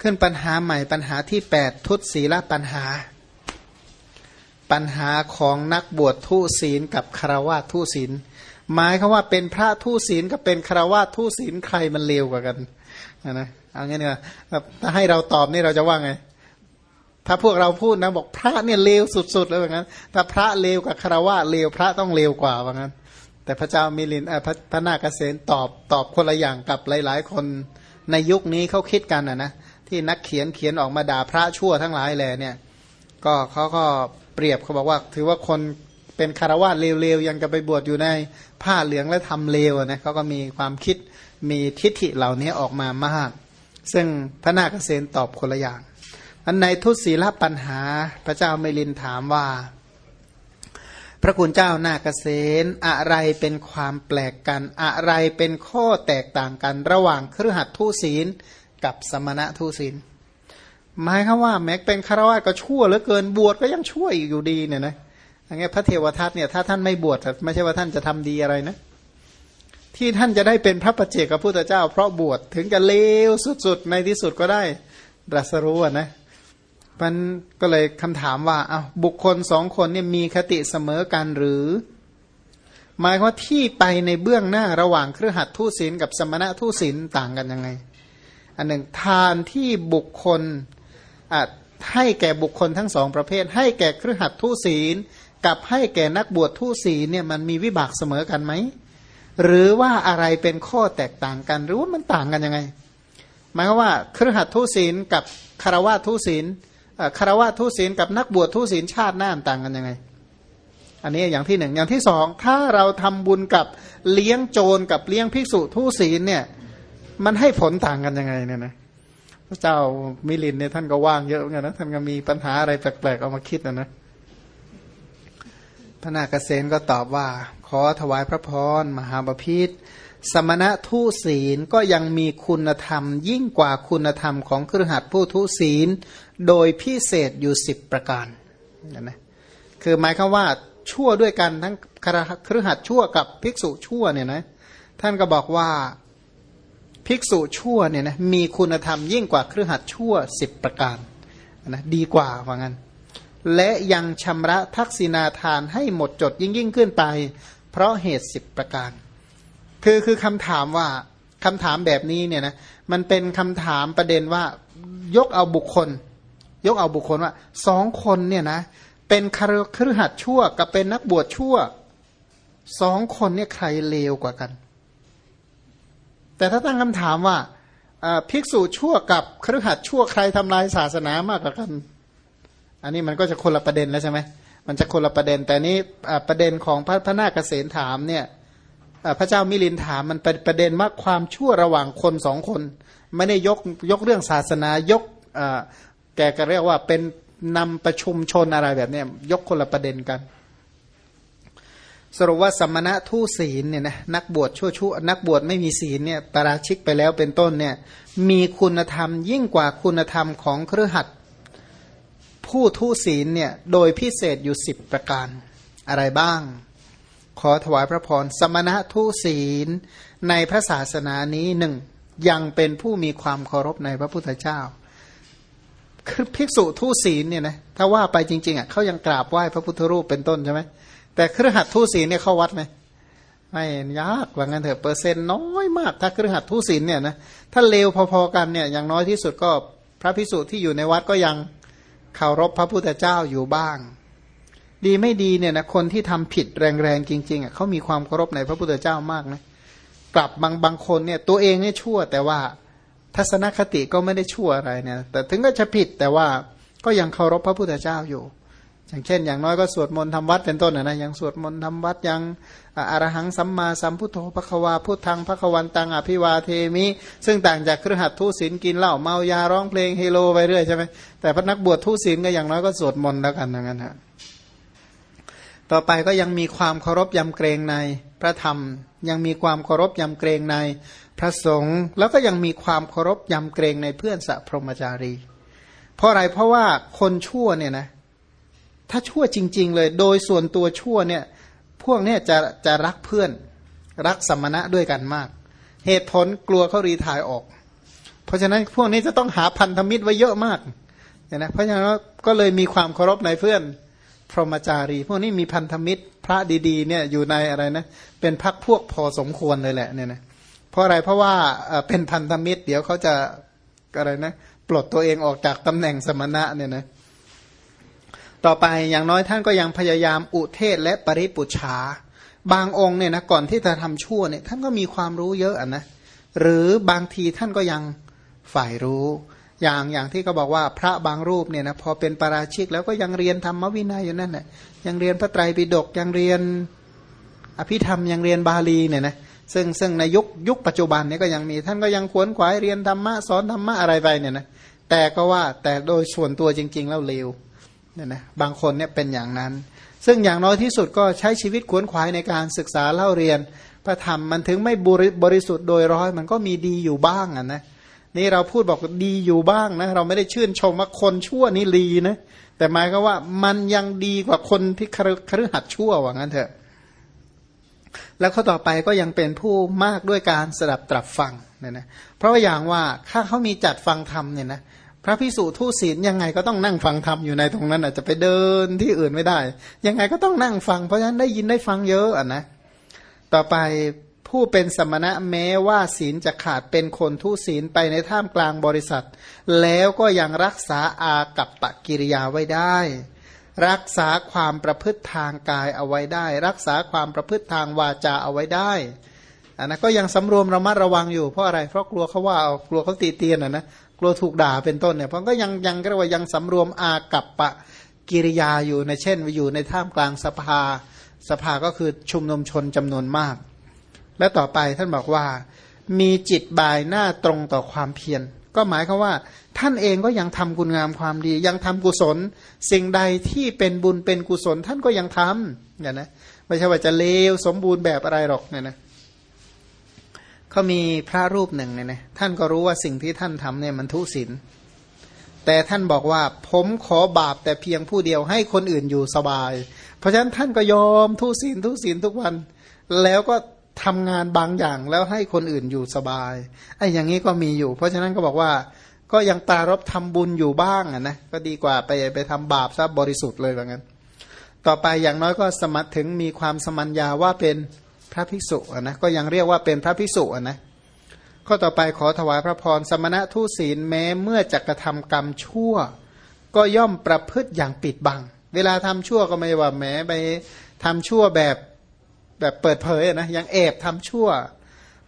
ขึ้นปัญหาใหม่ปัญหาที่แปดทุตศีลปัญหา ปัญหาของนักบวชทุศีลกับคารวะทุศีล หมายคือว่าเป็นพระทุศีลกับเป็นคารวะทุศีลใครมันเลวกว่ากันนะเอางี้เนี่ยถ้าให้เราตอบนี่เราจะว่าไง ถ้าพวกเราพูดนะบอกพระเนี่ยเลวสุดๆแล้วอย่างนั้น ถ้าพระเลวกับคารวะเลวพระต้องเลวกว่าว่างั้น แต่พระเจ้ามิลินพระพระนาคเษนตอบตอบคนละอย่างกับหลาย ๆ คนในยุคนี้เขาคิดกันนะนะ ที่นักเขียนเขียนออกมาด่าพระชั่วทั้งหลายแหล่เนี่ย ก็เขาก็เปรียบเขาบอกว่า ถือว่าคนเป็นคารวะเลวๆยังจะไปบวชอยู่ในผ้าเหลืองและทำเลวนะเขาก็มีความคิดมีทิฏฐิเหล่านี้ออกมามาก ซึ่งพระนาคเษนตอบคนละอย่าง อันในทุศีลปัญหาพระเจ้าเมลินถามว่า พระคุณเจ้านาคเษนอะไรเป็นความแปลกกัน อะไรเป็นข้อแตกต่างกัน ระหว่างเครือขัดทุศีล กับสมณะทุศีลหมายคือว่าแม้เป็นคารวะก็ชั่วเหลือเกินบวชก็ยังชั่วอยู่ดีเนี่ยนะอย่างเงี้ยพระเทวทัตเนี่ยถ้าท่านไม่บวชไม่ใช่ว่าท่านจะทำดีอะไรนะ ที่ท่านจะได้เป็นพระประเจกับพุทธเจ้า เพราะบวชถึงจะเลวสุดๆในที่สุดก็ได้รัสรู้นะมันก็เลยคำถามว่าอาบุคคลสองคนเนี่ยมีคติเสมอกันหรือ หมายว่าที่ไปในเบื้องหน้าระหว่างเครือขัดทูศีลกับสมณะทูศีลต่างกันยังไง อันหนึ่งทานที่บุคคลให้แก่บุคคลทั้งสองประเภท ให้แก่เครือขัดทูศีล กับให้แก่นักบวชทูศีลเนี่ยมันมีวิบากเสมอกันไหม หรือว่าอะไรเป็นข้อแตกต่างกัน หรือว่ามันต่างกันยังไง หมายว่าเครือขัดทูศีลกับคารวะทูศีลคารวะทูศีลกับนักบวชทูศีลชาติหน้าต่างกันยังไง อันนี้อย่างที่หนึ่งอย่างที่สองถ้าเราทำบุญกับเลี้ยงโจรกับเลี้ยงภิกษุทูศีลเนี่ย มันให้ผลต่างกันยังไงเนี่ยนะพระเจ้ามิลินเนี่ยท่านก็ว่างเยอะเหมือนกันนะท่านก็มีปัญหาอะไรแปลกๆเอามาคิดนะนะพระนาคเษนก็ตอบว่า ขอถวายพระพรมหาบพิษสมณะทุศีลก็ยังมีคุณธรรม ยิ่งกว่าคุณธรรมของครหัสผู้ทุศีล โดยพิเศษอยู่สิบประการนะคือหมายคือว่าชั่วด้วยกันทั้งครหัสชั่วกับภิกษุชั่วเนี่ยนะท่านก็บอกว่า ภิกษุชั่วเนี่ยนะมีคุณธรรมยิ่งกว่าเครือขัดชั่วสิบประการนะดีกว่าว่างั้น และยังชำระทักษิณาทานให้หมดจดยิ่งยิ่งขึ้นไป เพราะเหตุสิบประการ คือคือคำถามว่าคำถามแบบนี้เนี่ยนะมันเป็นคำถามประเด็นว่ายกเอาบุคคล ยกเอาบุคคลว่าสองคนเนี่ยนะเป็นครือขัดชั่วกับเป็นนักบวชชั่วสองคนเนี่ยใครเลวกว่ากัน แต่ถ้าตั้งคำถามว่าภิกษุชั่วกับครือขัดชั่วใครทำลายศาสนามากกว่ากัน อันนี้มันก็จะคนละประเด็นแล้วใช่ไหมมันจะคนละประเด็น แต่นี้ประเด็นของพระพระนาคเษนถามเนี่ยพระเจ้ามิลินถามมันเป็นประเด็นว่าความชั่วระหว่างคนสองคน ไม่ได้ยกยกเรื่องศาสนายกแกก็เรียกว่าเป็นนำประชุมชนอะไรแบบนี้ยกคนละประเด็นกัน สรุปว่าสมณะทูศีลเนี่ยนะนักบวชชั่วชั่วนักบวชไม่มีศีลเนี่ยปราชิกไปแล้วเป็นต้นเนี่ยมีคุณธรรมยิ่งกว่าคุณธรรมของเครือขัดผู้ทูศีลเนี่ยโดยพิเศษอยู่สิบประการอะไรบ้าง ขอถวายพระพรสมณะทูศีลในพระศาสนานี้หนึ่งยังเป็นผู้มีความเคารพในพระพุทธเจ้า คือภิกษุทูศีลเนี่ยนะถ้าว่าไปจริงๆอะเขายังกราบไหว้พระพุทธรูปเป็นต้นใช่ไหม แต่เครือขัดทุศีเนี่ยเข้าวัดไหมไม่ยากว่างั้นเถอะเปอร์เซ็นต์น้อยมากถ้าเครือขัดทุศีเนี่ยนะถ้าเลวพอๆกันเนี่ยอย่างน้อยที่สุดก็พระพิสุที่อยู่ในวัดก็ยังเคารพพระพุทธเจ้าอยู่บ้าง ดีไม่ดีเนี่ยนะคนที่ทำผิดแรงๆจริงๆอะเขามีความเคารพในพระพุทธเจ้ามากนะกลับบางบางคนเนี่ยตัวเองเนี่ยชั่วแต่ว่าทัศนคติก็ไม่ได้ชั่วอะไรเนี่ยแต่ถึงก็จะผิดแต่ว่าก็ยังเคารพพระพุทธเจ้าอยู่ อย่างเช่น อย่างน้อยก็สวดมนต์ทำวัดเป็นต้นนะนะยังสวดมนต์ทำวัดยังอรหังสัมมาสัมพุทโธพระควาพุทธังพระควันตังอภิวาเทมิ ซึ่งต่างจากเครือขัดทุศีลกินเหล้าเมายาร้องเพลงเฮโลไปเรื่อยใช่ไหมแต่พระนักบวชทุศีลก็อย่างน้อยก็สวดมนต์แล้วกันอย่างนั้นฮะต่อไปก็ยังมีความเคารพยำเกรงในพระธรรม ยังมีความเคารพยำเกรงในพระสงฆ์แล้วก็ยังมีความเคารพยำเกรงในเพื่อนสัพรมจารี เพราะอะไรเพราะว่าคนชั่วเนี่ยนะ ถ้าชั่วจริง ๆ เลย โดยส่วนตัวชั่วเนี่ย พวกเนี้ยจะจะรักเพื่อน รักสมณะด้วยกันมาก เหตุผลกลัวเขารีทายออก เพราะฉะนั้นพวกนี้จะต้องหาพันธมิตรไว้เยอะมากเนี่ยนะเพราะฉะนั้นก็เลยมีความเคารพในเพื่อนพรหมจารี พวกนี้มีพันธมิตรพระดีๆเนี่ยอยู่ในอะไรนะ เป็นพักพวกพอสมควรเลยแหละเนี่ยนะเพราะอะไรเพราะว่าเป็นพันธมิตร เดี๋ยวเขาจะอะไรนะ ปลดตัวเองออกจากตำแหน่งสมณะเนี่ยนะ ต่อไปอย่างน้อยท่านก็ยังพยายามอุเทศและปริปุชา บางองค์เนี่ยนะก่อนที่จะทำชั่วเนี่ยท่านก็มีความรู้เยอะอะนะหรือบางทีท่านก็ยังฝ่ายรู้ อย่างอย่างที่เขาบอกว่าพระบางรูปเนี่ยนะพอเป็นปราชิกแล้วก็ยังเรียนธรรมวินัยอยู่นั่นแหละยังเรียนพระไตรปิฎกยังเรียนอภิธรรมยังเรียนบาลีเนี่ยนะซึ่งซึ่งในยุคยุคปัจจุบันเนี่ยก็ยังมีท่านก็ยังขวนขวายเรียนธรรมะสอนธรรมะอะไรไปเนี่ยนะแต่ก็ว่าแต่โดยส่วนตัวจริง ๆ แล้วเลว เนี่ยนะบางคนเนี่ยเป็นอย่างนั้น ซึ่งอย่างน้อยที่สุดก็ใช้ชีวิตขวนขวายในการศึกษาเล่าเรียน พระธรรมมันถึงไม่บริสุทธิ์โดยร้อยมันก็มีดีอยู่บ้างอะนะนี่เราพูดบอกดีอยู่บ้างนะเราไม่ได้ชื่นชมว่าคนชั่วนี่ลีนะแต่หมายก็ว่ามันยังดีกว่าคนที่ครือหัดชั่วว่างั้นเถอะ แล้วข้อต่อไปก็ยังเป็นผู้มากด้วยการสดับตรับฟังเนี่ยนะเพราะว่าอย่างว่าถ้าเขามีจัดฟังธรรมเนี่ยนะ พระพิสุทูศีลยังไงก็ต้องนั่งฟังธรรมอยู่ในตรงนั้นอาจจะไปเดินที่อื่นไม่ได้ ยังไงก็ต้องนั่งฟัง เพราะฉะนั้นได้ยินได้ฟังเยอะอะนะต่อไปผู้เป็นสมณะแม้ว่าศีลจะขาดเป็นคนทุศีลไปในท่ามกลางบริษัท แล้วก็ยังรักษาอากับปกิริยาไว้ได้ รักษาความประพฤติทางกายเอาไว้ได้ รักษาความประพฤติทางวาจาเอาไว้ได้อันนั้นก็ยังสำรวมระมัดระวังอยู่เพราะอะไรเพราะกลัวเขาว่าเอากลัวเขาตีเตียนอะนะ กลัวถูกด่าเป็นต้นเนี่ยเพราะก็ยังยังก็เรียกว่ายังสำรวมอากับปะกิริยาอยู่ในเช่นอยู่ในท่ามกลางสภา สภาก็คือชุมนุมชนจำนวนมาก และต่อไปท่านบอกว่า มีจิตบายหน้าตรงต่อความเพียรก็หมายคือว่า ท่านเองก็ยังทำคุณงามความดี ยังทำกุศล สิ่งใดที่เป็นบุญเป็นกุศลท่านก็ยังทำเนี่ยนะไม่ใช่ว่าจะเลวสมบูรณ์แบบอะไรหรอกเนี่ยนะ เขามีพระรูปหนึ่งเนี่ยนะท่านก็รู้ว่าสิ่งที่ท่านทำเนี่ยมันทุศีลแต่ท่านบอกว่าผมขอบาปแต่เพียงผู้เดียวให้คนอื่นอยู่สบาย เพราะฉะนั้นท่านก็ยอมทุศีลทุศีลทุกวัน แล้วก็ทำงานบางอย่างแล้วให้คนอื่นอยู่สบายไอ้อย่างนี้ก็มีอยู่ เพราะฉะนั้นก็บอกว่าก็ยังตารบทำบุญอยู่บ้างอะนะก็ดีกว่าไปไปทำบาปซะบริสุทธิ์เลยแบบนั้น ต่อไปอย่างน้อยก็สมัติถึงมีความสมัญญาว่าเป็น พระภิกษุนะก็ยังเรียกว่าเป็นพระภิกษุนะข้อต่อไปขอถวายพระพรสมณะทุศีลแม้เมื่อจักระทำกรรมชั่ว ก็ย่อมประพฤติอย่างปิดบัง เวลาทำชั่วก็ไม่ว่าแม้ไปทำชั่วแบบแบบเปิดเผยนะยังแอบทำชั่ว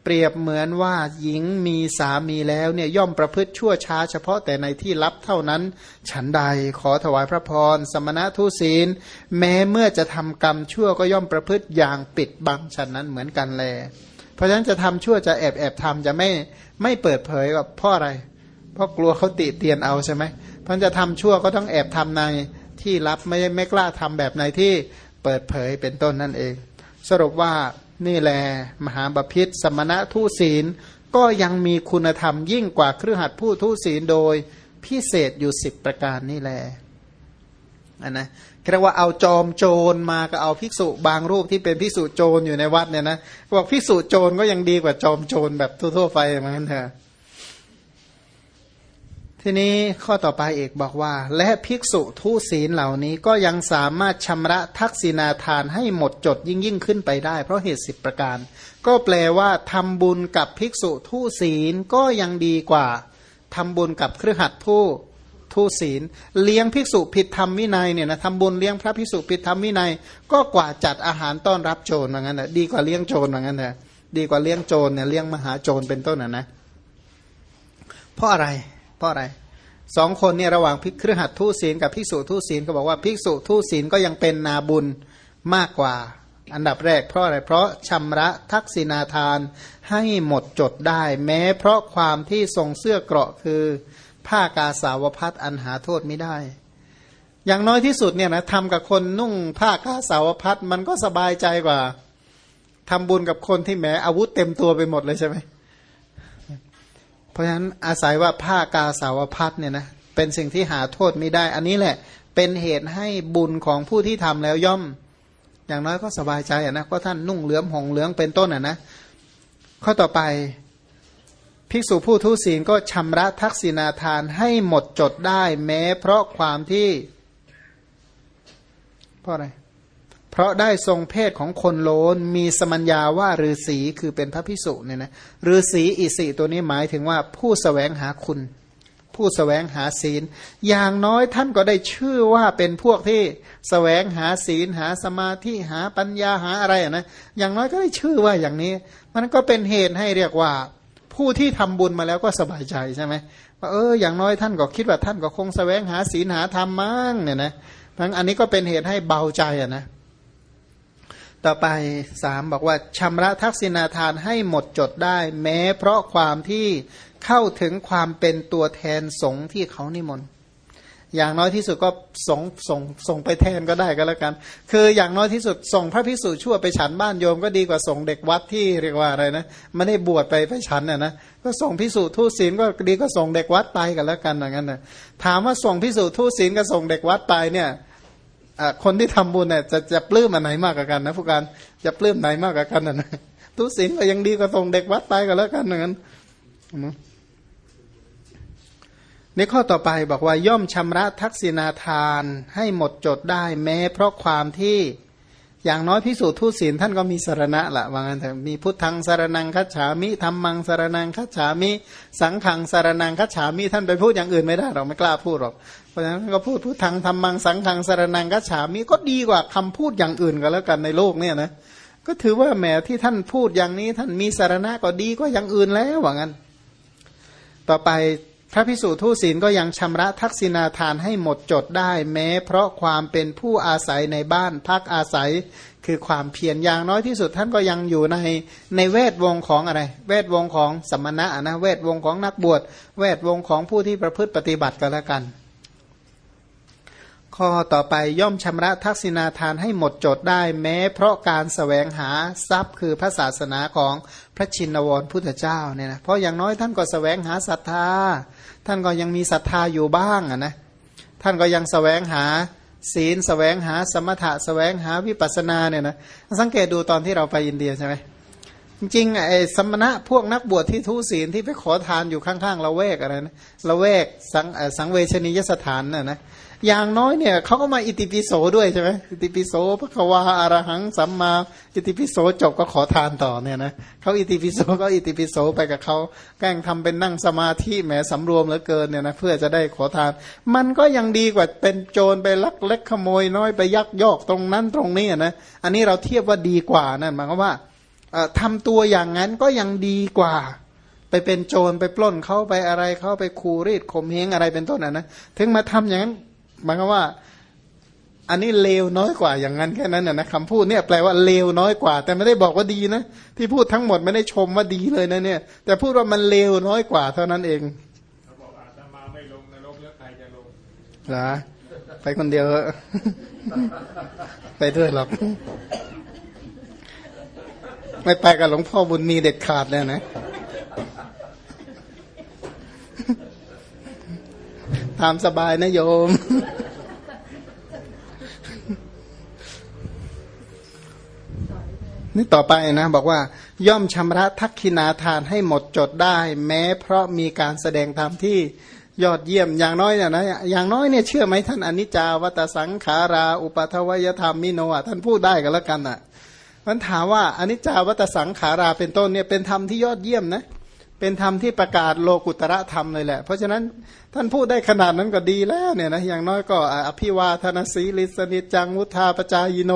เปรียบเหมือนว่าหญิงมีสามีแล้วเนี่ยย่อมประพฤติชั่วช้าเฉพาะแต่ในที่ลับเท่านั้น ฉันใดขอถวายพระพร สมณะทุศีล แม้เมื่อจะทำกรรมชั่วก็ย่อมประพฤติอย่างปิดบังฉันนั้นเหมือนกันแล เพราะฉะนั้นจะทำชั่วจะแอบแอบทำจะไม่ไม่เปิดเผยกับพราะอะไร เพราะกลัวเขาติเตียนเอาใช่ไหมเพราะจะทำชั่วก็ต้องแอบทำในที่ลับไม่ไม่กล้าทำแบบในที่เปิดเผยเป็นต้นนั่นเอง สรุปว่า นี่แหละมหาบพิษสมณะทุศีล ก็ยังมีคุณธรรมยิ่งกว่าเครือขัดผู้ทุศีลโดยพิเศษอยู่สิบประการนี่แหละอันนะเรียกว่าเอาจอมโจรมาก็เอาภิกษุบางรูปที่เป็นภิกษุโจรอยู่ในวัดเนี่ยนะบอกภิกษุโจรก็ยังดีกว่าจอมโจรแบบทั่วๆไปเหมือนกันเถอะ ทีนี้ข้อต่อไปเอกบอกว่า และภิกษุทุศีลเหล่านี้ก็ยังสามารถชำระทักษิณาทานให้หมดจดยิ่งยิ่งขึ้นไปได้ เพราะเหตุสิบประการ ก็แปลว่าทำบุญกับภิกษุทุศีลก็ยังดีกว่าทำบุญกับเครือขัดผู้ทุศีล เลี้ยงภิกษุผิดธรรมวินัยเนี่ยนะทำบุญเลี้ยงพระภิกษุผิดธรรมวินัย ก็กว่าจัดอาหารต้อนรับโจรเหมือนกันนะดีกว่าเลี้ยงโจรเหมือนกันนะดีกว่าเลี้ยงโจรเนี่ยเลี้ยงมหาโจรเป็นต้นนะนะเพราะอะไร เพราะอะไรสองคนเนี่ยระหว่างพิครหัดทุศีลกับภิกษุทุศีลก็บอกว่าภิกษุทุศีลก็ยังเป็นนาบุญมากกว่า อันดับแรกเพราะอะไรเพราะชำระทักษิณาทานให้หมดจดได้ แม้เพราะความที่ทรงเสื้อเกราะคือ ผ้ากาสาวพัดอันหาโทษไม่ได้ อย่างน้อยที่สุดเนี่ยนะทำกับคนนุ่งผ้ากาสาวพัดมันก็สบายใจกว่าทำบุญกับคนที่แหมอาวุธเต็มตัวไปหมดเลยใช่ไหม เพราะฉะนั้นอาศัยว่าผ้ากาสาวพัดเนี่ยนะเป็นสิ่งที่หาโทษไม่ได้ อันนี้แหละ เป็นเหตุให้บุญของผู้ที่ทำแล้วย่อม อย่างน้อยก็สบายใจนะก็ท่านนุ่งเหลือมหงเหลืองเป็นต้นอะนะข้อต่อไปภิกษุผู้ทุศีลก็ชำระทักษิณาทานให้หมดจดได้แม้เพราะความที่เพราะอะไร เพราะได้ทรงเพศของคนโลนมีสมัญญาว่าฤาษีคือเป็นพระพิสุเนี่ยนะฤาษีอิสิตัวนี้หมายถึงว่าผู้สแสวงหาคุณ ผู้สแสวงหาศีล อย่างน้อยท่านก็ได้ชื่อว่าเป็นพวกที่สแสวงหาศีลหาสมาธิหาปัญญาหาอะไรนะอย่างน้อยก็ได้ชื่อว่าอย่างนี้ มันก็เป็นเหตุให้เรียกว่า ผู้ที่ทำบุญมาแล้วก็สบายใจใช่ไหมว่าเอออย่างน้อยท่านก็คิดว่าท่านก็คงสแสวงหาศีลหาธรรมมั้งเนี่ยนะทั้งอันนี้ก็เป็นเหตุให้เบาใจอะนะ ต่อไปสามบอกว่าชำระทักษิณาทานให้หมดจดได้ แม้เพราะความที่เข้าถึงความเป็นตัวแทนสงฆ์ที่เขานิมนต์อย่างน้อยที่สุดก็ส่งส่งส่งไปแทนก็ได้ก็แล้วกัน คืออย่างน้อยที่สุดส่งพระพิสุชั่วไปฉันบ้านโยมก็ดีกว่าส่งเด็กวัดที่เรียกว่าอะไรนะไม่ได้บวชไปไปฉันน่ะนะก็ส่งพิสุทูตศีลก็ดีก็ส่งเด็กวัดไปกันแล้วกันอย่างนั้นนะถามว่าส่งพิสุทูตศีลกับส่งเด็กวัดไปเนี่ย คนที่ทำบุญเนี่ยจะจะปลื้มอันไหนมากกว่ากันนะผู้การจะปลื้มไหนมากกว่ากันนะทูตศีลก็ยังดีกว่าส่งเด็กวัดไปกันแล้วกันอย่างนั้นในข้อต่อไปบอกว่าย่อมชำระทักษิณาทานให้หมดจดได้แม้ เพราะความที่อย่างน้อยพิสูจน์ทุศีลท่านก็มีสารณะละว่างั้นแต่มีพุทธังสารนังคัจฉามิธรรมังสารนังคัจฉามิ สังขังสารนังคัจฉามิท่านไปพูดอย่างอื่นไม่ได้เราไม่กล้าพูดหรอก เพราะฉะนั้นก็พูดพุทธังธรรมังสังขังสารนังคัจฉามิก็ดีกว่าคำพูดอย่างอื่นก็แล้วกันในโลกเนี่ยนะก็ถือว่าแหมที่ท่านพูดอย่างนี้ ท่านมีสารณะก็ดีก็อย่างอื่นแล้วว่างั้น ต่อไปพระพิสุทูศีลก็ยังชำระทักษิณาทานให้หมดจดได้ แม้ เพราะความเป็นผู้อาศัยในบ้านพักอาศัยคือความเพียรอย่างน้อยที่สุดท่านก็ยังอยู่ในในเวทวงของอะไร เวทวงของสมณะนะเวทวงของนักบวชเวทวงของผู้ที่ประพฤติปฏิบัติกันแล้วกัน ข้อต่อไปย่อมชำระทักษิณาทานให้หมดจดได้ แม้เพราะการสแสวงหาทรัพย์คือพระศาสนาของพระชินวรพุทธเจ้าเนี่ยนะเพราะอย่างน้อยท่านก็สแสวงหาศรัทธา ท่านก็ยังมีศรัทธาอยู่บ้างนะท่านก็ยังสแสวงหาศีลสแสวงหาสมถะสแสวงหาวิปัสนาเนี่ยนะสังเกตดูตอนที่เราไปอินเดียใช่ไหมจริงๆไอ้สมณะพวกนักบวชที่ทุศีลที่ไปขอทานอยู่ข้างๆละเวกอะไรนะละเวกสังสังเวชนียสถานน่ะนะ อย่างน้อยเนี่ยเขาก็มาอิติปิโสด้วยใช่ไหมอิติปิโสพระควาอารหังสัมมาอิติปิโสจบก็ขอทานต่อเนี่ยนะเขาอิติปิโสก็อิติปิโสไปกับเขาแกล้งทำเป็นนั่งสมาธิแหมสำรวมเหลือเกินเนี่ยนะเพื่อจะได้ขอทาน มันก็ยังดีกว่าเป็นโจรไปลักเล็กขโมยน้อยไปยักยอกตรงนั้นตรงนี้นะอันนี้เราเทียบว่าดีกว่านั่นหมายความว่าทำตัวอย่างนั้นก็ยังดีกว่าไปเป็นโจรไปปล้นเขาไปอะไรเขาไปคูรีดข่มเหงอะไรเป็นต้นนะถึงมาทำอย่างนั้น หมายความว่า อันนี้เลวน้อยกว่าอย่างนั้นแค่นั้นนะคำพูดเนี่ยแปลว่าเลวน้อยกว่า แต่ไม่ได้บอกว่าดีนะที่พูดทั้งหมดไม่ได้ชมว่าดีเลยนะเนี่ย แต่พูดว่ามันเลวน้อยกว่าเท่านั้นเองเขาบอกอาตมาไม่ลงนรกแล้วใครจะลงเหรอไปคนเดียวไปด้วยหรอกไม่ไปกับหลวงพ่อบุญมีเด็ดขาดเลยนะ ตามสบายนะโยม นี่ต่อไปนะ บอกว่า ย่อมชำระทักขินาทานให้หมดจดได้ แม้เพราะมีการแสดงธรรมที่ยอดเยี่ยมอย่างน้อยเนี่ยนะอย่างน้อยเนี่ยเชื่อไหมท่านอนิจจาวัตสังขารา อุปัทวยธรรมมิโนะท่านพูดได้กันแล้วกันอะมันถามว่าอนิจจาวัตสังขาราเป็นต้นเนี่ยเป็นธรรมที่ยอดเยี่ยมนะเเป็นธรรมที่ประกาศโลกุตระธรรมเลยแหละ เพราะฉะนั้นท่านพูดได้ขนาดนั้นก็ดีแล้วเนี่ยนะอย่างน้อยก็อภิวาทนาสีลิสนิจังวุธาปจายโน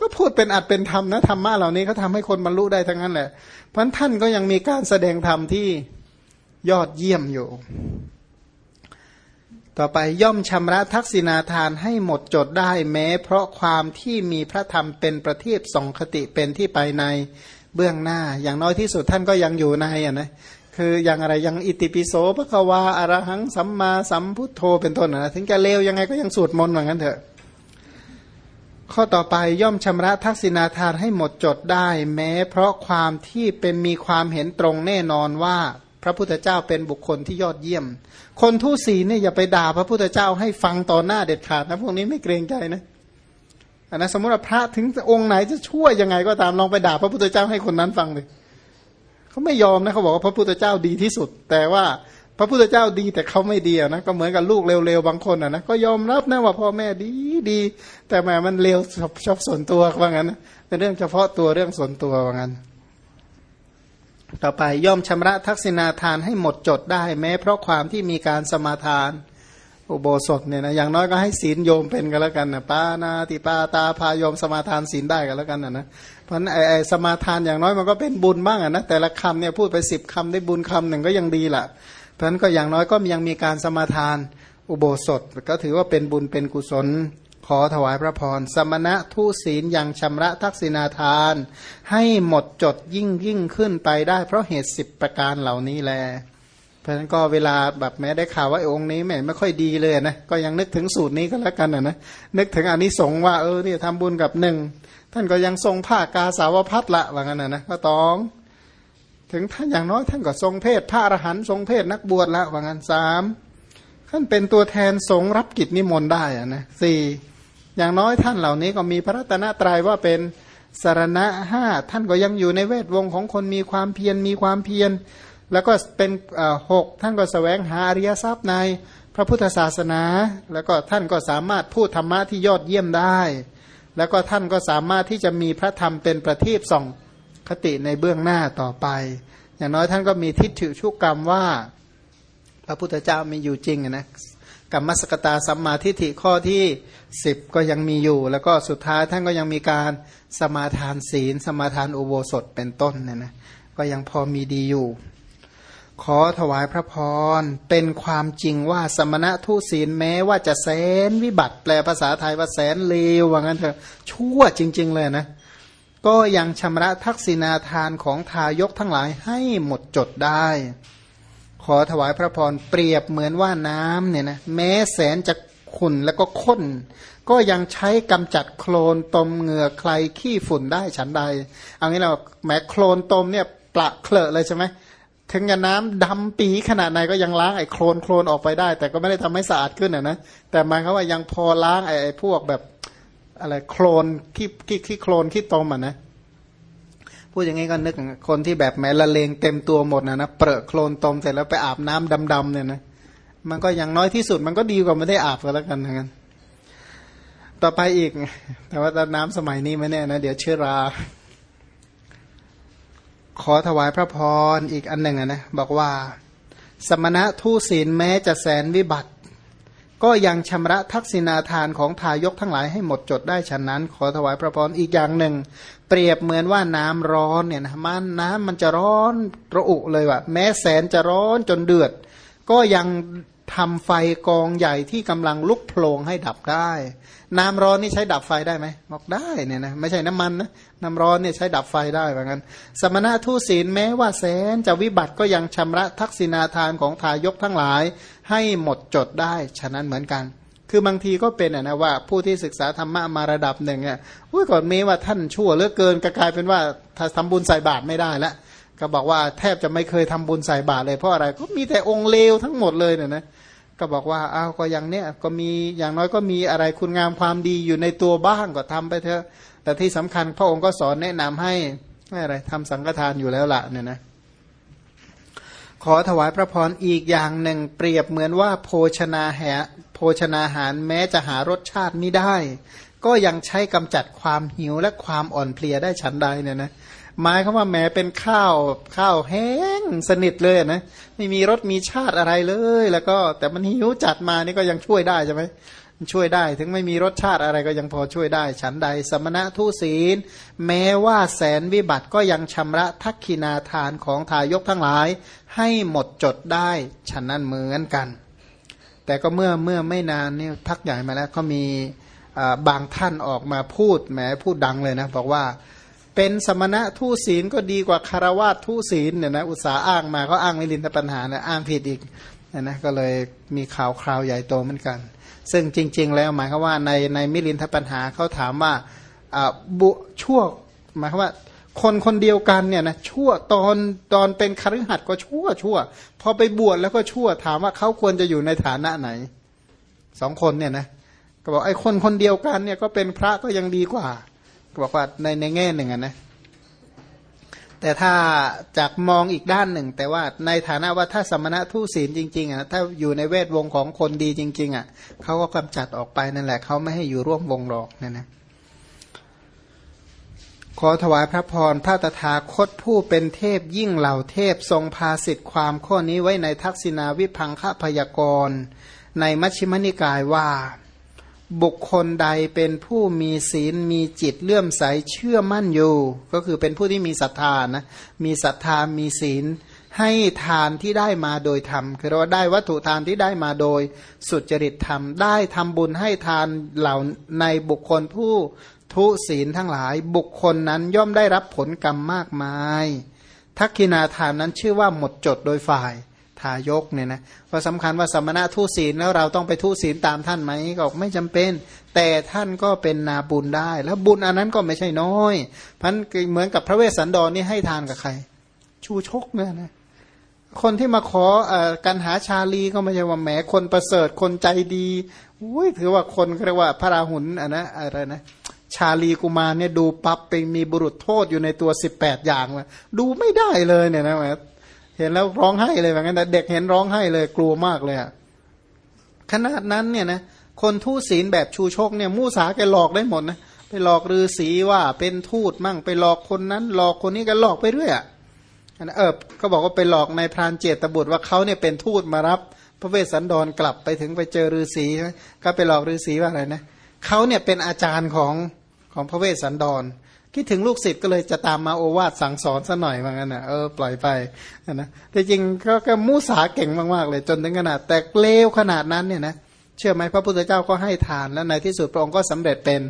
ก็พูดเป็นอัดเป็นธรรมนะธรรมะเหล่านี้เขาทาให้คนบรรลุได้ทั้งนั้นแหละ เพราะท่านก็ยังมีการแสดงธรรมที่ยอดเยี่ยมอยู่ ต่อไปย่อมชำระทักษิณาทานให้หมดจดได้แม้ เพราะความที่มีพระธรรมเป็นประทีปสองคติเป็นที่ไปใน เบื้องหน้า อย่างน้อยที่สุดท่านก็ยังอยู่ในอะนะคืออย่างอะไรยังอิติปิโสพระควาอารหังสัมมาสัมพุทโธเป็นต้นนะถึงจะเลวยังไงก็ยังสวดมนต์เหมือนกันเถอะ ข้อต่อไปย่อมชำระทักษิณาทานให้หมดจดได้ แม้เพราะความที่เป็นมีความเห็นตรงแน่นอนว่าพระพุทธเจ้าเป็นบุคคลที่ยอดเยี่ยม คนทุศีเนี่ยอย่าไปด่าพระพุทธเจ้าให้ฟังต่อหน้าเด็ดขาดนะพวกนี้ไม่เกรงใจนะ อันนะสมมติว่าพระถึงองค์ไหนจะช่วยยังไงก็ตามลองไปด่าพระพุทธเจ้าให้คนนั้นฟังเลยเขาไม่ยอมนะเขาบอกว่าพระพุทธเจ้าดีที่สุด แต่ว่าพระพุทธเจ้าดีแต่เขาไม่ดีนะก็เหมือนกับลูกเร็วๆบางคนอะนะก็ยอมรับนะว่าพ่อแม่ดีดี แต่แม่มันเร็วชอบส่วนตัวว่างั้นนะเป็นเรื่องเฉพาะตัวเรื่องส่วนตัวว่างั้น ต่อไปย่อมชำระทักษิณาทานให้หมดจดได้ แม้เพราะความที่มีการสมาทาน อุโบสถเนี่ยนะอย่างน้อยก็ให้ศีลโยมเป็นกันแล้วกันนะปานาติปาตาพายมสมาทานศีลได้กันแล้วกันนะนะเพราะไอ้สมาทานอย่างน้อยมันก็เป็นบุญบ้างนะแต่ละคำเนี่ยพูดไปสิบคำได้บุญคำหนึ่งก็ยังดีแหละเพราะฉะนั้นก็อย่างน้อยก็ยังมีการสมาทานอุโบสถ ก็ถือว่าเป็นบุญเป็นกุศลขอถวายพระพร สมณะทุศีลยังชำระทักษิณาทาน ให้หมดจดยิ่งยิ่งขึ้นไปได้ เพราะเหตุสิบประการเหล่านี้แล เพราะฉะนั้นก็เวลาแบบแม้ได้ข่าวว่าองค์นี้แม่ไม่ค่อยดีเลยนะก็ยังนึกถึงสูตรนี้ก็แล้วกันนะนะนึกถึงอนนิสงส์ว่าเออเนี่ยทำบุญกับหนึ่งท่านก็ยังทรงผ้ากาสาวพัดละว่างั้นนะนะก็ต้องถึงท่านอย่างน้อยท่านก็ทรงเพศพระอรหันต์ทรงเพศนักบวชละว่างั้นสามท่านเป็นตัวแทนสงรับกิจนิมนต์ได้อะนะสี่อย่างน้อยท่านเหล่านี้ก็มีพระรัตนตรัยว่าเป็นสารณะห้าท่านก็ยังอยู่ในเวทวงของคนมีความเพียรมีความเพียร แล้วก็เป็นหกท่านก็สแสวงหาอริยทรัพย์ในพระพุทธศาสนา แล้วก็ท่านก็สามารถพูดธรรมะที่ยอดเยี่ยมได้ แล้วก็ท่านก็สามารถที่จะมีพระธรรมเป็นประทีปส่องคติในเบื้องหน้าต่อไป อย่างน้อยท่านก็มีทิฏฐิชุกกรรมว่า พระพุทธเจ้ามีอยู่จริงนะกรรมสกตาสัมมาทิฏฐิข้อที่สิบก็ยังมีอยู่ แล้วก็สุดท้ายท่านก็ยังมีการสมาทานศีล สมาทานอุโบสถเป็นต้นเนี่ยนะก็ยังพอมีดีอยู่ ขอถวายพระพร เป็นความจริงว่าสมณะทุศีลแม้ว่าจะแสนวิบัติแปลภาษาไทยว่าแสนเลวว่างั้นเถอะชั่วจริง ๆ เลยนะ ก็ยังชำระทักษิณาทานของทายกทั้งหลายให้หมดจดได้ ขอถวายพระพรเปรียบเหมือนว่าน้ำเนี่ยนะแม้แสนจะขุ่นแล้วก็ข้น ก็ยังใช้กำจัดโคลนตมเหงื่อใครขี้ฝุ่นได้ฉันใด เอางี้เราแม้โคลนตมเนี่ยปละเคลอะเลยใช่ไหม ถึงจะน้ำดำปีขนาดไหนก็ยังล้างไอ้โคลนโคลนออกไปได้ แต่ก็ไม่ได้ทำให้สะอาดขึ้นอะนะแต่หมายควาว่ายังพอล้างไอ้พวกแบบอะไรโคลนขี้ขี้ขี้โคลนขี้ตมอะนะพูดอย่างนี้ก็นึกคนที่แบบแม้ละเลงเต็มตัวหมดนะนะเปรอะโคลนตมเสร็จแล้วไปอาบน้ำดำๆเนี่ยนะมันก็อย่างน้อยที่สุดมันก็ดีกว่าไม่ได้อาบก็แล้วกันทั้งนั้นต่อไปอีก แต่ว่าน้ำสมัยนี้ไม่แน่นะ เดี๋ยวเชื้อรา ขอถวายพระพรอีกอันหนึ่งนะบอกว่า สมณะทูศีลแม้จะแสนวิบัติ ก็ยังชำระทักษิณาทานของทายกทั้งหลายให้หมดจดได้ฉะนั้น ขอถวายพระพรอีกอย่างหนึ่ง เปรียบเหมือนว่าน้ำร้อนเนี่ยนะมันน้ำมันจะร้อนระอุเลยว่ะแม้แสนจะร้อนจนเดือด ก็ยังทำไฟกองใหญ่ที่กำลังลุกโผลงให้ดับได้ น้ำร้อนนี่ใช้ดับไฟได้ไหมบอกได้เนี่ยนะไม่ใช่น้ำมันนะน้ำร้อนเนี่ยใช้ดับไฟได้เหมือนกันสมณะทุศีลแม้ว่าแสนจะวิบัติก็ยังชำระทักษิณาทานของทายกทั้งหลาย ให้หมดจดได้ ฉะนั้นเหมือนกัน คือบางทีก็เป็นนะว่าผู้ที่ศึกษาธรรมะมาระดับหนึ่งอะอุ้ยก่อนมีว่าท่านชั่วเหลือเกินก็กลายเป็นว่าถ้าทำบุญใส่บาตรไม่ได้แล้วก็บอกว่าแทบจะไม่เคยทำบุญใส่บาตรเลยเพราะอะไรก็มีแต่องค์เลวทั้งหมดเลยเนี่ยนะ ก็บอกว่าอ้าวก็อย่างเนี้ยก็มีอย่างน้อยก็มีอะไรคุณงามความดีอยู่ในตัวบ้างก็ทำไปเถอะแต่ที่สำคัญพระองค์ก็สอนแนะนำให้ให้อะไรทำสังฆทานอยู่แล้วละเนี่ยนะขอถวายพระพรอีกอย่างหนึ่งเปรียบเหมือนว่าโภชนาแหโภชนาหารแม้จะหารสชาติไม่ได้ ก็ยังใช้กำจัดความหิวและความอ่อนเพลียได้ฉันใดเนี่ยนะ หมายเขาว่าแหมเป็นข้าวข้าวแห้งสนิทเลยนะไม่มีรสมีชาติอะไรเลย แล้วก็แต่มันหิวจัดมานี่ก็ยังช่วยได้ใช่ไหมช่วยได้ ถึงไม่มีรสชาติอะไรก็ยังพอช่วยได้ ฉันใด สมณะทุศีล แม้ว่าแสนวิบัติก็ยังชำระทักขินาทานของทายกทั้งหลาย ให้หมดจดได้ฉันนั้นเหมือนกัน แต่ก็เมื่อเมื่อไม่นานนี่พักใหญ่มาแล้วก็มีบางท่านออกมาพูดแหมพูดดังเลยนะบอกว่า เป็นสมณะทุศีลก็ดีกว่าคารวาสทุศีลเนี่ยนะอุตสาอ้างมาเขาอ้างไม่ลินทปัญหานะอ้างผิดอีกนะนะก็เลยมีข่าวคราวใหญ่โตเหมือนกัน ซึ่งจริง ๆ แล้วหมายความว่าในในมิลินทปัญหาเขาถามว่าบุชั่วหมายความว่าคนคนเดียวกันเนี่ยนะชั่วตอนตอนเป็นคฤหัสถ์ก็ชั่วชั่ว พอไปบวชแล้วก็ชั่วถามว่าเขาควรจะอยู่ในฐานะไหนสองคนเนี่ยนะก็บอกไอ้คนคนเดียวกันเนี่ยก็เป็นพระก็ยังดีกว่า บอกว่าในในแง่หนึ่งนะแต่ถ้าจากมองอีกด้านหนึ่ง แต่ว่าในฐานะว่าถ้าสมณะทุศีลจริงๆอะถ้าอยู่ในเวทวงของคนดีจริง ๆ อะเขาก็กำจัดออกไปนั่นแหละเขาไม่ให้อยู่ร่วมวงหรอกนั่นนะขอถวายพระพรพระตถาคตผู้เป็นเทพยิ่งเหล่าเทพทรงพาสิทธิความข้อนี้ไว้ในทักษิณาวิพังคพยากร ในมัชฌิมนิกายว่า บุคคลใดเป็นผู้มีศีลมีจิตเลื่อมใสเชื่อมั่นอยู่ ก็คือเป็นผู้ที่มีศรัทธานะมีศรัทธามีศีล ให้ทานที่ได้มาโดยธรรมคือว่าได้วัตถุทานที่ได้มาโดยสุจริตธรรม ได้ทำบุญให้ทานเหล่าในบุคคลผู้ทุศีลทั้งหลาย บุคคลนั้นย่อมได้รับผลกรรมมากมาย ทักขินาทานนั้นชื่อว่าหมดจดโดยฝ่าย ทายกเนี่ยนะว่าสำคัญว่าสมณะทุศีลแล้วเราต้องไปทุศีลตามท่านไหมก็ไม่จำเป็น แต่ท่านก็เป็นนาบุญได้ แล้วบุญอันนั้นก็ไม่ใช่น้อยพันเหมือนกับพระเวสสันดรนี่ให้ทานกับใคร ชูชกเนี่ยนะคนที่มาขออกันหาชาลีก็ไม่ใช่ว่าแหมคนประเสริฐคนใจดีอุ้ยถือว่าคนเรียกว่าพระราหุลอะนะอะไรนะชาลีกุมารเนี่ยดูปั๊บไปมีบุรุษโทษอยู่ในตัวสิบแปดอย่างเลยดูไม่ได้เลยเนี่ยนะ เห็นแล้วร้องไห้เลยแบบนั้นแต่เด็กเห็นร้องไห้เลยกลัวมากเลยอะขนาดนั้นเนี่ยนะคนทูตศีลแบบชูชกเนี่ยมู่สาแกหลอกได้หมดนะไปหลอกฤาษีว่าเป็นทูตมั่งไปหลอกคนนั้น หลอกคนนี้ก็หลอกไปเรื่อยอะเออก็บอกว่าไปหลอกในพรานเจตบุตรว่าเขาเนี่ยเป็นทูตมารับ พระเวสสันดรกลับไปถึงไปเจอฤาษีก็ไปหลอกฤาษีว่าอะไรนะเขาเนี่ยเป็นอาจารย์ของของพระเวสสันดร คิดถึงลูกศิษย์ก็เลยจะตามมาโอวาทสั่งสอนซะหน่อยว่างั้นนะเออปล่อยไปนะแต่จริงก็ก็มูสาเก่งมากๆเลยจนถึงขนาดแต่เลวขนาดนั้นเนี่ยนะเชื่อไหมพระพุทธเจ้าก็ให้ทานแล้วในที่สุดพระองค์ก็สำเร็จเป็น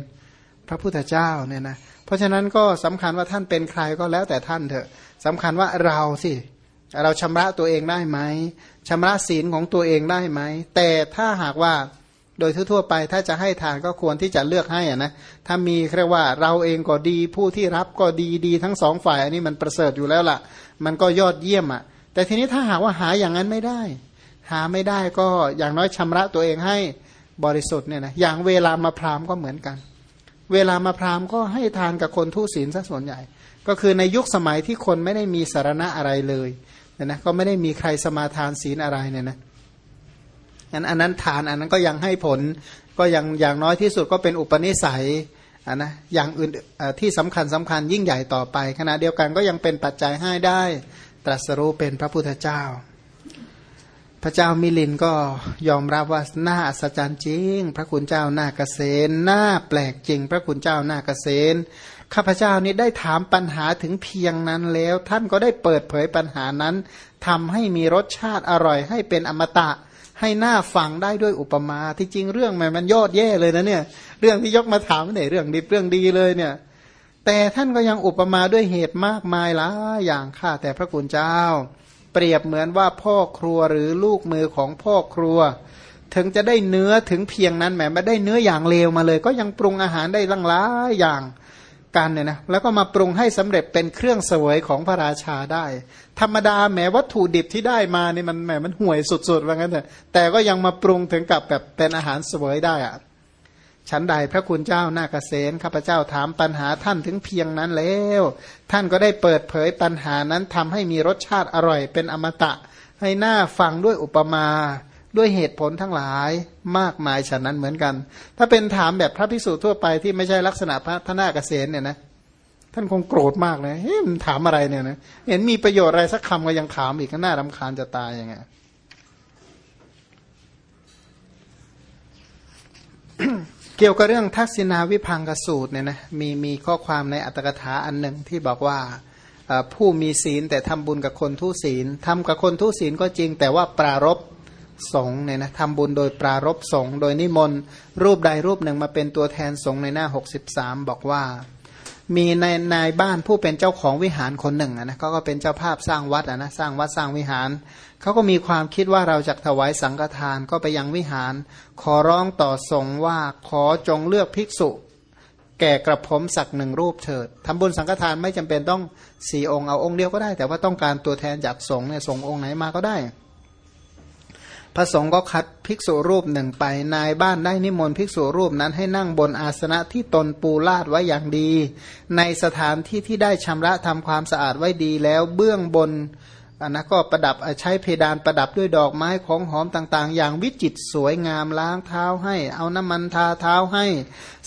พระพุทธเจ้าเนี่ยนะเพราะฉะนั้นก็สำคัญว่าท่านเป็นใครก็แล้วแต่ท่านเถอะสำคัญว่าเราสิเราชำระตัวเองได้ไหมชำระศีลของตัวเองได้ไหมแต่ถ้าหากว่า โดยทั่วไปถ้าจะให้ทานก็ควรที่จะเลือกให้อะนะถ้ามีเรียกว่าเราเองก็ดีผู้ที่รับก็ดีดีทั้งสองฝ่ายอันนี้มันประเสริฐอยู่แล้วล่ะ มันก็ยอดเยี่ยมอะ่ะ แต่ทีนี้ถ้าหากว่าหาอย่างนั้นไม่ได้ หาไม่ได้ก็อย่างน้อยชำระตัวเองให้บริสุทธิ์เนี่ยนะอย่างเวลามาพรามก็เหมือนกัน เวลามาพรามก็ให้ทานกับคนทุศีลซะส่วนใหญ่ ก็คือในยุคสมัยที่คนไม่ได้มีสารณะอะไรเลยเนี่ยนะก็ไม่ได้มีใครสมาทานศีลอะไรเนี่ยนะ งั้นอันนั้นทานอันนั้นก็ยังให้ผลก็ยังอย่างน้อยที่สุดก็เป็นอุปนิสัยอันนะอย่างอื่นที่สำคัญสำคัญยิ่งใหญ่ต่อไป ขณะเดียวกันก็ยังเป็นปัจจัยให้ได้ตรัสรู้เป็นพระพุทธเจ้า พระเจ้ามิลินก็ยอมรับว่าน่าอัศจรรย์จริง พระคุณเจ้าหน้าเกษณน่าแปลกจริง พระคุณเจ้าหน้าเกษณข้าพเจ้านี้ได้ถามปัญหาถึงเพียงนั้นแล้ว ท่านก็ได้เปิดเผยปัญหานั้นทำให้มีรสชาติอร่อยให้เป็นอมตะ ให้หน้าฟังได้ด้วยอุปมา ที่จริงเรื่องมันมันยอดแย่เลยนะเนี่ย เรื่องที่ยกมาถามเนี่ยเรื่องดีเรื่องดีเลยเนี่ย แต่ท่านก็ยังอุปมาด้วยเหตุมากมายหลายอย่างข้าแต่พระคุณเจ้า เปรียบเหมือนว่าพ่อครัวหรือลูกมือของพ่อครัว ถึงจะได้เนื้อถึงเพียงนั้นแหมไม่ได้เนื้ออย่างเลวมาเลย ก็ยังปรุงอาหารได้ลังหลายอย่าง กันเนี่ยนะแล้วก็มาปรุงให้สำเร็จเป็นเครื่องเสวยของพระราชาได้ ธรรมดาแม้วัตถุดิบที่ได้มาเนี่ยมันแหมมันห่วยสุดๆว่างั้นเถอะแต่ก็ยังมาปรุงถึงกับแบบเป็นอาหารเสวยได้อะชั้นใดพระคุณเจ้านาเกษณข้าพเจ้าถามปัญหาท่านถึงเพียงนั้นแล้ว ท่านก็ได้เปิดเผยปัญหานั้นทำให้มีรสชาติอร่อยเป็นอมตะ ให้หน้าฟังด้วยอุปมา ด้วยเหตุผลทั้งหลายมากมายฉะนั้นเหมือนกัน ถ้าเป็นถามแบบพระพิสุทั่วไปที่ไม่ใช่ลักษณะพระทนาเกษณเนี่ยนะท่านคงโกรธมากเลยเฮ้ยมันถามอะไรเนี่ยนะเห็นมีประโยชน์อะไรสักคำก็ยังถามอีกก็น่ารำคาญจะตายยังไงเกี่ยวกับเรื่องทักษิณาวิพังกสูตรเนี่ยนะมีมีข้อความในอัตถกถาอันหนึ่งที่บอกว่าผู้มีศีลแต่ทำบุญกับคนทุศีลทำกับคนทุศีลก็จริงแต่ว่าปรารบ สงเนี่ยนะทำบุญโดยปรารบสงโดยนิมนต์รูปใดรูปหนึ่งมาเป็นตัวแทนสงในหน้า 63 บอกว่า มีในนายบ้านผู้เป็นเจ้าของวิหารคนหนึ่งนะเขาก็เป็นเจ้าภาพสร้างวัดนะสร้างวัดสร้างวิหารเขาก็มีความคิดว่าเราจะถวายสังฆทานก็ไปยังวิหาร ขอร้องต่อสงว่าขอจงเลือกภิกษุแก่กระผมสักหนึ่งรูปเถิดทำบุญสังฆทานไม่จำเป็นต้องสี่องค์เอาองค์เดียวก็ได้ แต่ว่าต้องการตัวแทนจากสงเนี่ยสงองค์ไหนมาก็ได้ พระสงฆ์ก็คัดภิกษุรูปหนึ่งไป นายบ้านได้นิมนต์ภิกษุรูปนั้นให้นั่งบนอาสนะที่ตนปูลาดไว้อย่างดี ในสถานที่ที่ได้ชำระทำความสะอาดไว้ดีแล้วเบื้องบนอันนะก็ประดับใช้เพดานประดับด้วยดอกไม้ของหอมต่างๆ อย่างวิจิตสวยงามล้างเท้าให้ เอาน้ำมันทาเท้าให้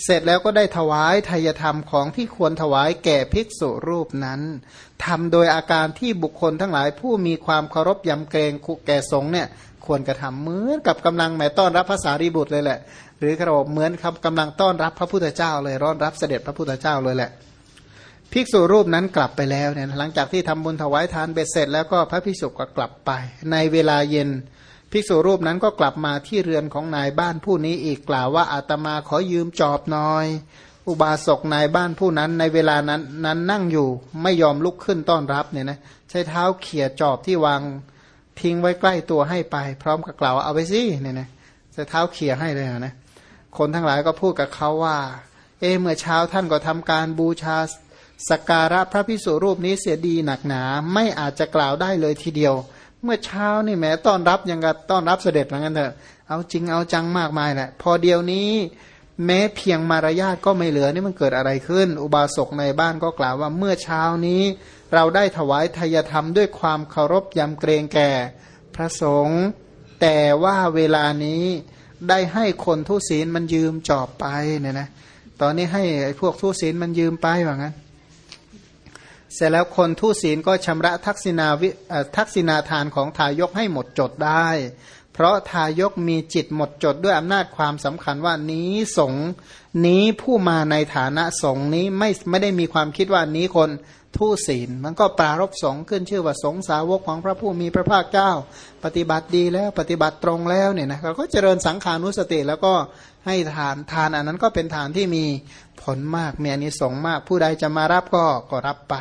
เสร็จแล้วก็ได้ถวายทายธรรมของที่ควรถวายแก่ภิกษุรูปนั้นทำโดยอาการที่บุคคลทั้งหลายผู้มีความเคารพยำเกรงแก่สงเนี่ย ควรกระทำเหมือนกับกำลังแม่ต้อนรับพระสารีบุตรเลยแหละ หรือเราเหมือนครับกำลังต้อนรับพระพุทธเจ้าเลยร้อนรับเสด็จพระพุทธเจ้าเลยแหละ ภิกษุรูปนั้นกลับไปแล้วเนี่ยหลังจากที่ทำบุญถวายทานเบ็ดเสร็จ แล้วก็พระภิกษุก็กลับไป ในเวลาเย็นภิกษุรูปนั้นก็กลับมาที่เรือนของนายบ้านผู้นี้อีกกล่าวว่าอาตมาขอยืมจอบหน่อย อุบาสกนายบ้านผู้นั้นในเวลานั้นนั้นนั่งอยู่ไม่ยอมลุกขึ้นต้อนรับเนี่ยนะใช้เท้าเขี่ยจอบที่วาง ทิ้งไว้ใกล้ตัวให้ไป พร้อมกับกล่าวเอาไปสิเนี่ยนะใช้เท้าเขี่ยให้เลยนะคนทั้งหลายก็พูดกับเขาว่า เอเมื่อเช้าท่านก็ทำการบูชาสการะพระพิสุรูปนี้เสียดีหนักหนา ไม่อาจจะกล่าวได้เลยทีเดียว เมื่อเช้านี่แม้ต้อนรับยังกับต้อนรับเสด็จเหมือนกันเถอะเอาจริงเอาจังมากมายแหละพอเดียวนี้ แม้เพียงมารยาทก็ไม่เหลือนี่มันเกิดอะไรขึ้น อุบาสกในบ้านก็กล่าวว่าเมื่อเช้านี้ เราได้ถวายทายธรรมด้วยความเคารพยำเกรงแก่ พระสงฆ์แต่ว่าเวลานี้ได้ให้คนทุศีลมันยืมจอบไปเนี่ยนะตอนนี้ให้พวกทุศีลมันยืมไปว่างั้น เสร็จแล้วคนทุศีลก็ชำระทักษิณาวิทักษิณาทานของทายกให้หมดจดได้ เพราะทายกมีจิตหมดจดด้วยอำนาจความสำคัญว่านี้สงนี้ผู้มาในฐานะสงนี้ไม่ไม่ได้มีความคิดว่านี้คนทุศีล มันก็ปรารบสงขึ้นชื่อว่าสงสาวกของพระผู้มีพระภาคเจ้า ปฏิบัติดีแล้วปฏิบัติตรงแล้วเนี่ยนะเราก็เจริญสังขานุสติแล้วก็ให้ทานทานอันนั้นก็เป็นทานที่มีผลมากมีอนิสงส์มาก ผู้ใดจะมารับก็ก็รับไป